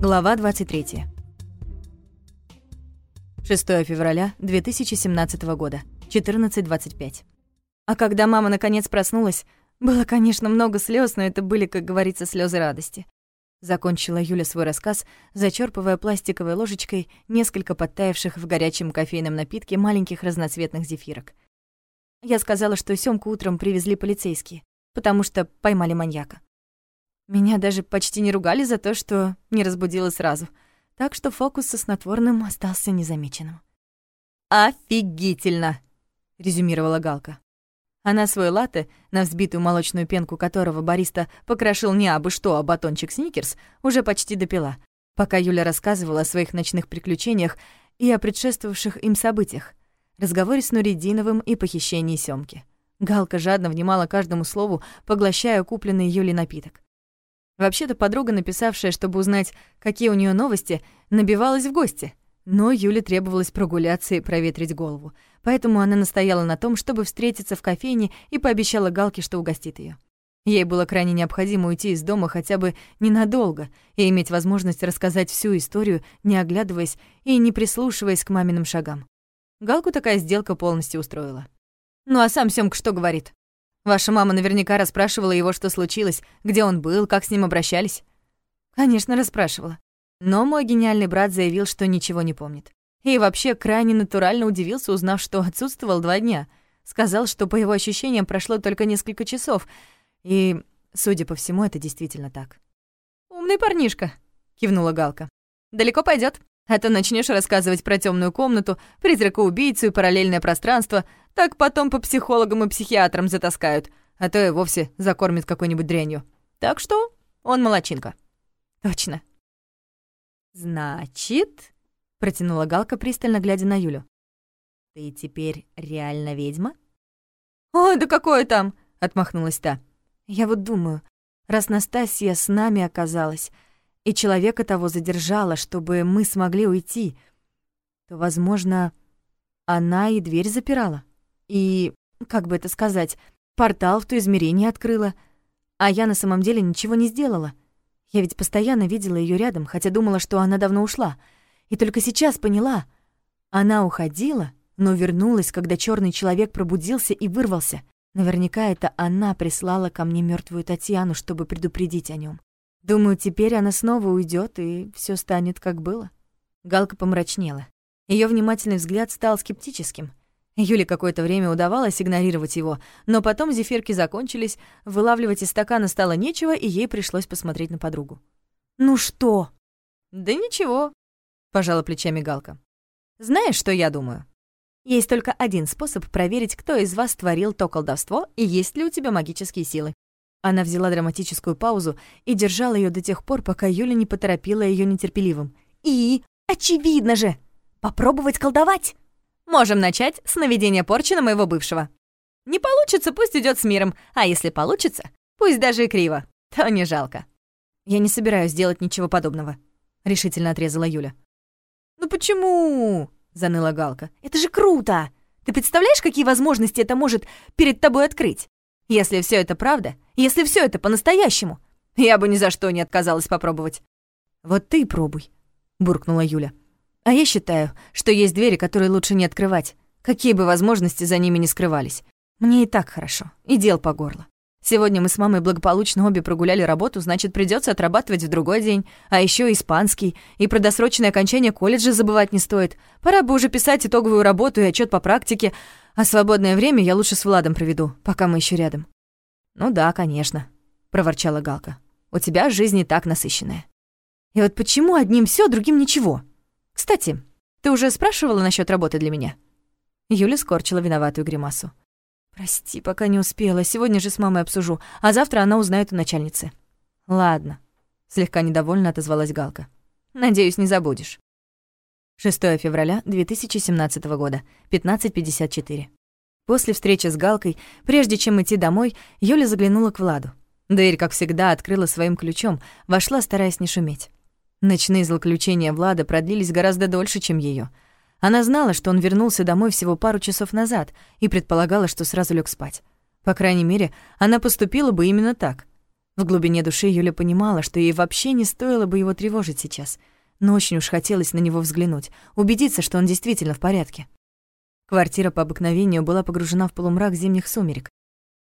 Глава 23. 6 февраля 2017 года, 14.25. А когда мама наконец проснулась, было, конечно, много слез, но это были, как говорится, слезы радости. Закончила Юля свой рассказ, зачерпывая пластиковой ложечкой несколько подтаявших в горячем кофейном напитке маленьких разноцветных зефирок. Я сказала, что Сёмку утром привезли полицейские, потому что поймали маньяка. Меня даже почти не ругали за то, что не разбудила сразу, так что фокус со снотворным остался незамеченным. «Офигительно!» — резюмировала Галка. Она свой латте, на взбитую молочную пенку которого бариста покрошил не абы что, а батончик сникерс, уже почти допила, пока Юля рассказывала о своих ночных приключениях и о предшествовавших им событиях, разговоре с Нуридиновым и похищении Сёмки. Галка жадно внимала каждому слову, поглощая купленный Юлей напиток. Вообще-то подруга, написавшая, чтобы узнать, какие у нее новости, набивалась в гости. Но Юле требовалось прогуляться и проветрить голову. Поэтому она настояла на том, чтобы встретиться в кофейне и пообещала Галке, что угостит ее. Ей было крайне необходимо уйти из дома хотя бы ненадолго и иметь возможность рассказать всю историю, не оглядываясь и не прислушиваясь к маминым шагам. Галку такая сделка полностью устроила. «Ну а сам Сёмка что говорит?» Ваша мама наверняка расспрашивала его, что случилось, где он был, как с ним обращались. Конечно, расспрашивала. Но мой гениальный брат заявил, что ничего не помнит. И вообще крайне натурально удивился, узнав, что отсутствовал два дня. Сказал, что по его ощущениям прошло только несколько часов. И, судя по всему, это действительно так. «Умный парнишка», — кивнула Галка. «Далеко пойдет. А то начнешь рассказывать про темную комнату, призрака-убийцу и параллельное пространство, так потом по психологам и психиатрам затаскают, а то и вовсе закормят какой-нибудь дрянью. Так что он молочинка. Точно. Значит, протянула Галка, пристально глядя на Юлю. Ты теперь реально ведьма? Ой, да какое там, отмахнулась та. Я вот думаю, раз Настасья с нами оказалась, и человека того задержала, чтобы мы смогли уйти, то, возможно, она и дверь запирала. И, как бы это сказать, портал в то измерение открыла. А я на самом деле ничего не сделала. Я ведь постоянно видела ее рядом, хотя думала, что она давно ушла. И только сейчас поняла. Она уходила, но вернулась, когда черный человек пробудился и вырвался. Наверняка это она прислала ко мне мертвую Татьяну, чтобы предупредить о нем. Думаю, теперь она снова уйдет и все станет как было. Галка помрачнела. Ее внимательный взгляд стал скептическим. Юле какое-то время удавалось игнорировать его, но потом зефирки закончились, вылавливать из стакана стало нечего, и ей пришлось посмотреть на подругу. «Ну что?» «Да ничего», — пожала плечами Галка. «Знаешь, что я думаю? Есть только один способ проверить, кто из вас творил то колдовство и есть ли у тебя магические силы». Она взяла драматическую паузу и держала ее до тех пор, пока Юля не поторопила ее нетерпеливым. «И, очевидно же, попробовать колдовать!» Можем начать с наведения порчи на моего бывшего. Не получится, пусть идет с миром, а если получится, пусть даже и криво, то не жалко. Я не собираюсь делать ничего подобного, решительно отрезала Юля. Ну почему? заныла Галка. Это же круто! Ты представляешь, какие возможности это может перед тобой открыть? Если все это правда, если все это по-настоящему, я бы ни за что не отказалась попробовать. Вот ты пробуй, буркнула Юля. А я считаю, что есть двери, которые лучше не открывать, какие бы возможности за ними ни скрывались. Мне и так хорошо, и дел по горло. Сегодня мы с мамой благополучно обе прогуляли работу, значит, придется отрабатывать в другой день. А еще испанский, и про досрочное окончание колледжа забывать не стоит. Пора бы уже писать итоговую работу и отчет по практике, а свободное время я лучше с Владом проведу, пока мы еще рядом. «Ну да, конечно», — проворчала Галка. «У тебя жизнь не так насыщенная». «И вот почему одним все, другим ничего?» Кстати, ты уже спрашивала насчет работы для меня?» Юля скорчила виноватую гримасу. «Прости, пока не успела. Сегодня же с мамой обсужу, а завтра она узнает у начальницы». «Ладно», — слегка недовольно отозвалась Галка. «Надеюсь, не забудешь». 6 февраля 2017 года, 15.54. После встречи с Галкой, прежде чем идти домой, Юля заглянула к Владу. Дверь, как всегда, открыла своим ключом, вошла, стараясь не шуметь. Ночные злоключения Влада продлились гораздо дольше, чем ее. Она знала, что он вернулся домой всего пару часов назад и предполагала, что сразу лег спать. По крайней мере, она поступила бы именно так. В глубине души Юля понимала, что ей вообще не стоило бы его тревожить сейчас, но очень уж хотелось на него взглянуть, убедиться, что он действительно в порядке. Квартира по обыкновению была погружена в полумрак зимних сумерек.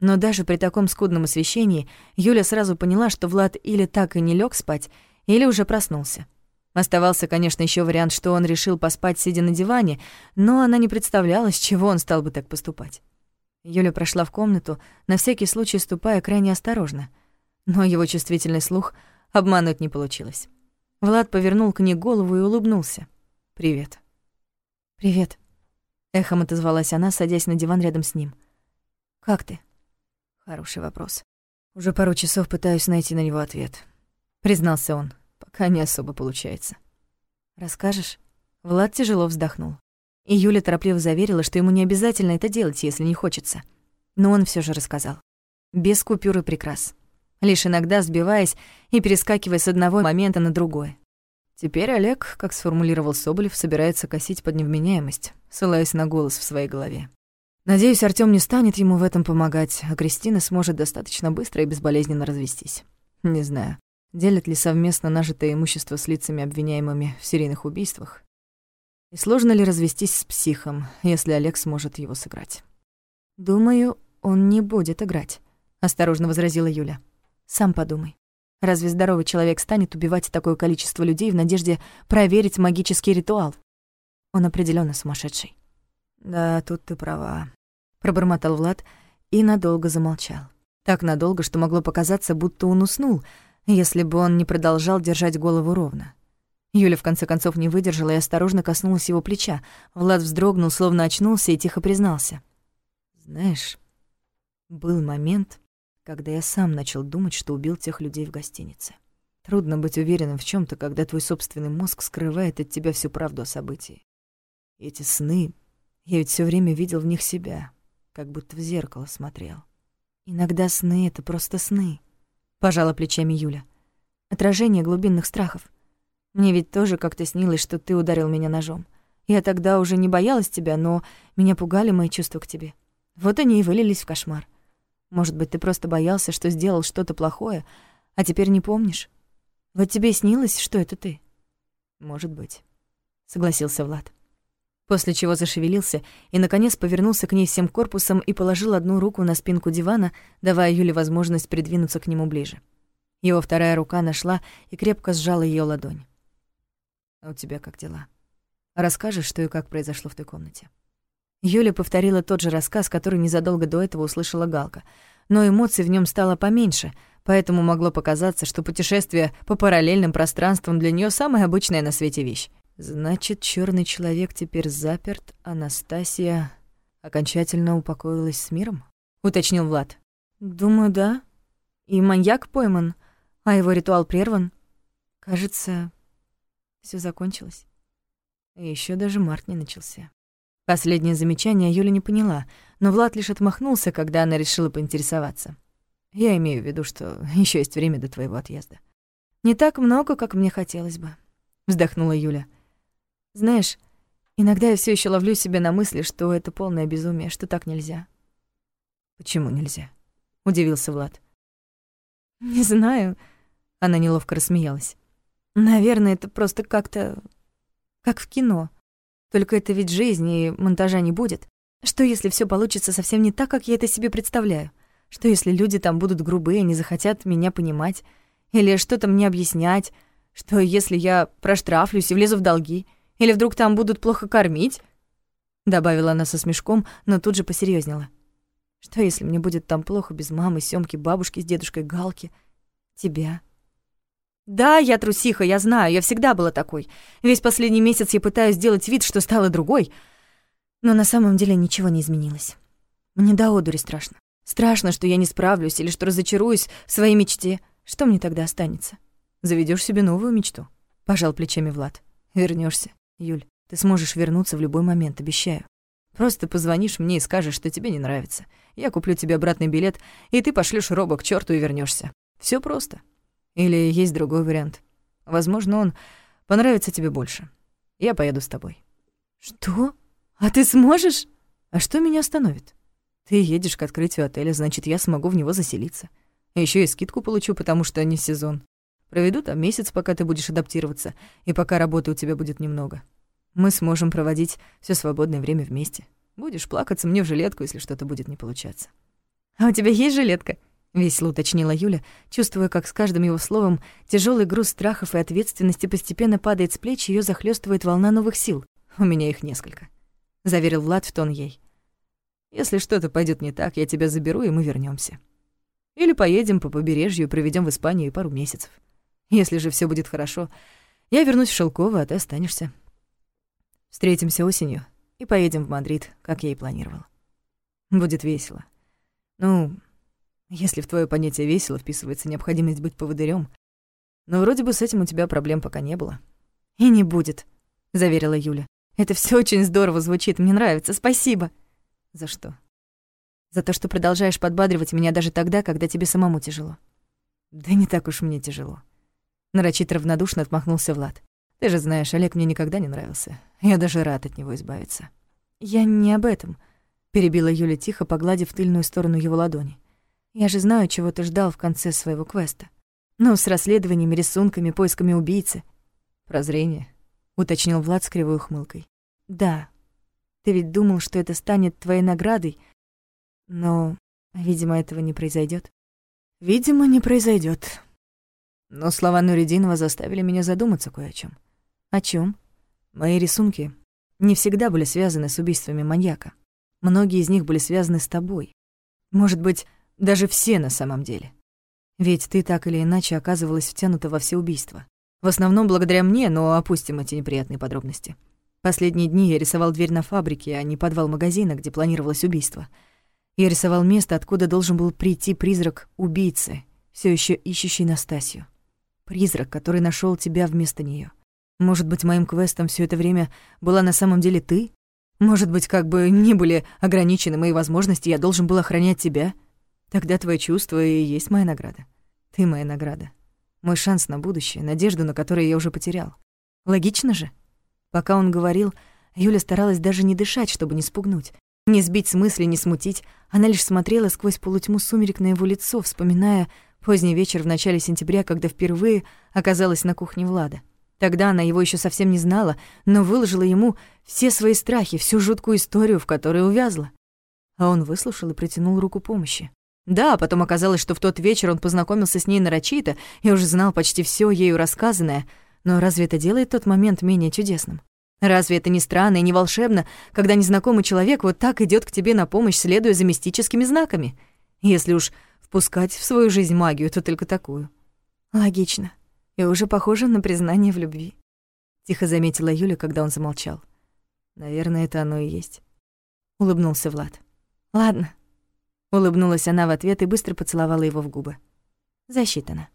Но даже при таком скудном освещении Юля сразу поняла, что Влад или так и не лег спать, или уже проснулся. Оставался, конечно, еще вариант, что он решил поспать, сидя на диване, но она не представляла, с чего он стал бы так поступать. Юля прошла в комнату, на всякий случай ступая крайне осторожно — но его чувствительный слух обмануть не получилось. Влад повернул к ней голову и улыбнулся. «Привет». «Привет», — эхом отозвалась она, садясь на диван рядом с ним. «Как ты?» «Хороший вопрос. Уже пару часов пытаюсь найти на него ответ», — признался он. «Пока не особо получается». «Расскажешь?» Влад тяжело вздохнул. И Юля торопливо заверила, что ему не обязательно это делать, если не хочется. Но он все же рассказал. Без купюры прикрас лишь иногда сбиваясь и перескакивая с одного момента на другой. Теперь Олег, как сформулировал Соболев, собирается косить под невменяемость, ссылаясь на голос в своей голове. Надеюсь, Артём не станет ему в этом помогать, а Кристина сможет достаточно быстро и безболезненно развестись. Не знаю, делят ли совместно нажитое имущество с лицами, обвиняемыми в серийных убийствах. И сложно ли развестись с психом, если Олег сможет его сыграть? «Думаю, он не будет играть», — осторожно возразила Юля. Сам подумай. Разве здоровый человек станет убивать такое количество людей в надежде проверить магический ритуал? Он определенно сумасшедший. Да, тут ты права, пробормотал Влад и надолго замолчал. Так надолго, что могло показаться, будто он уснул, если бы он не продолжал держать голову ровно. Юля в конце концов не выдержала и осторожно коснулась его плеча. Влад вздрогнул, словно очнулся и тихо признался. «Знаешь, был момент, когда я сам начал думать, что убил тех людей в гостинице. Трудно быть уверенным в чем то когда твой собственный мозг скрывает от тебя всю правду о событии. Эти сны, я ведь все время видел в них себя, как будто в зеркало смотрел. Иногда сны — это просто сны, — пожала плечами Юля. Отражение глубинных страхов. Мне ведь тоже как-то снилось, что ты ударил меня ножом. Я тогда уже не боялась тебя, но меня пугали мои чувства к тебе. Вот они и вылились в кошмар. Может быть, ты просто боялся, что сделал что-то плохое, а теперь не помнишь? Вот тебе снилось, что это ты? Может быть, согласился Влад. После чего зашевелился и, наконец, повернулся к ней всем корпусом и положил одну руку на спинку дивана, давая Юле возможность придвинуться к нему ближе. Его вторая рука нашла и крепко сжала ее ладонь. «А у тебя как дела? Расскажешь, что и как произошло в той комнате?» Юля повторила тот же рассказ, который незадолго до этого услышала Галка. Но эмоций в нем стало поменьше, поэтому могло показаться, что путешествие по параллельным пространствам для нее самая обычная на свете вещь. Значит, черный человек теперь заперт, Анастасия окончательно упокоилась с миром? уточнил Влад. Думаю, да. И маньяк пойман, а его ритуал прерван. Кажется, все закончилось. И еще даже март не начался. Последнее замечание Юля не поняла, но Влад лишь отмахнулся, когда она решила поинтересоваться. «Я имею в виду, что еще есть время до твоего отъезда». «Не так много, как мне хотелось бы», — вздохнула Юля. «Знаешь, иногда я все еще ловлю себя на мысли, что это полное безумие, что так нельзя». «Почему нельзя?» — удивился Влад. «Не знаю», — она неловко рассмеялась. «Наверное, это просто как-то... как в кино». Только это ведь жизнь, и монтажа не будет. Что если все получится совсем не так, как я это себе представляю? Что если люди там будут грубые, не захотят меня понимать? Или что-то мне объяснять? Что если я проштрафлюсь и влезу в долги? Или вдруг там будут плохо кормить?» Добавила она со смешком, но тут же посерьезнела. «Что если мне будет там плохо без мамы, Сёмки, бабушки с дедушкой, Галки, тебя?» Да, я трусиха, я знаю, я всегда была такой. Весь последний месяц я пытаюсь сделать вид, что стала другой. Но на самом деле ничего не изменилось. Мне до одури страшно. Страшно, что я не справлюсь или что разочаруюсь в своей мечте. Что мне тогда останется? Заведешь себе новую мечту? Пожал плечами Влад. Вернешься, Юль. Ты сможешь вернуться в любой момент, обещаю. Просто позвонишь мне и скажешь, что тебе не нравится. Я куплю тебе обратный билет, и ты пошлешь Роба к черту и вернешься. Все просто. Или есть другой вариант. Возможно, он понравится тебе больше. Я поеду с тобой». «Что? А ты сможешь?» «А что меня остановит? Ты едешь к открытию отеля, значит, я смогу в него заселиться. Еще и скидку получу, потому что не сезон. Проведу там месяц, пока ты будешь адаптироваться, и пока работы у тебя будет немного. Мы сможем проводить все свободное время вместе. Будешь плакаться мне в жилетку, если что-то будет не получаться. А у тебя есть жилетка? весело уточнила Юля, чувствуя, как с каждым его словом тяжелый груз страхов и ответственности постепенно падает с плеч, и её захлёстывает волна новых сил. У меня их несколько, заверил Влад в тон ей. Если что-то пойдет не так, я тебя заберу, и мы вернемся. Или поедем по побережью и проведем в Испании пару месяцев. Если же все будет хорошо, я вернусь в Шелково, а ты останешься. Встретимся осенью и поедем в Мадрид, как я и планировал. Будет весело. Ну, если в твое понятие весело вписывается необходимость быть поводырем, но вроде бы с этим у тебя проблем пока не было. И не будет, заверила Юля. Это все очень здорово звучит, мне нравится, спасибо. За что? За то, что продолжаешь подбадривать меня даже тогда, когда тебе самому тяжело. Да не так уж мне тяжело. Нарочито равнодушно отмахнулся Влад. Ты же знаешь, Олег мне никогда не нравился. Я даже рад от него избавиться. Я не об этом, перебила Юля тихо, погладив тыльную сторону его ладони. Я же знаю, чего ты ждал в конце своего квеста. Ну, с расследованиями, рисунками, поисками убийцы. Прозрение, уточнил Влад с кривой ухмылкой. Да. Ты ведь думал, что это станет твоей наградой, но, видимо, этого не произойдет. Видимо, не произойдет. Но слова Нуридинова заставили меня задуматься кое о чем. О чем? Мои рисунки не всегда были связаны с убийствами маньяка. Многие из них были связаны с тобой. Может быть, даже все на самом деле. Ведь ты так или иначе оказывалась втянута во все убийства. В основном благодаря мне, но опустим эти неприятные подробности. Последние дни я рисовал дверь на фабрике, а не подвал магазина, где планировалось убийство. Я рисовал место, откуда должен был прийти призрак убийцы, все еще ищущий Настасью. Призрак, который нашел тебя вместо нее. Может быть, моим квестом все это время была на самом деле ты? Может быть, как бы ни были ограничены мои возможности, я должен был охранять тебя — Тогда твои чувства и есть моя награда. Ты моя награда. Мой шанс на будущее, надежду, на которую я уже потерял. Логично же? Пока он говорил, Юля старалась даже не дышать, чтобы не спугнуть. Не сбить с мысли, не смутить. Она лишь смотрела сквозь полутьму сумерек на его лицо, вспоминая поздний вечер в начале сентября, когда впервые оказалась на кухне Влада. Тогда она его еще совсем не знала, но выложила ему все свои страхи, всю жуткую историю, в которой увязла. А он выслушал и протянул руку помощи. Да, потом оказалось, что в тот вечер он познакомился с ней нарочито и уже знал почти все ею рассказанное, но разве это делает тот момент менее чудесным? Разве это не странно и не волшебно, когда незнакомый человек вот так идет к тебе на помощь, следуя за мистическими знаками? Если уж впускать в свою жизнь магию, то только такую. Логично. И уже похоже на признание в любви. Тихо заметила Юля, когда он замолчал. Наверное, это оно и есть. Улыбнулся Влад. Ладно, Улыбнулась она в ответ и быстро поцеловала его в губы. Засчитано.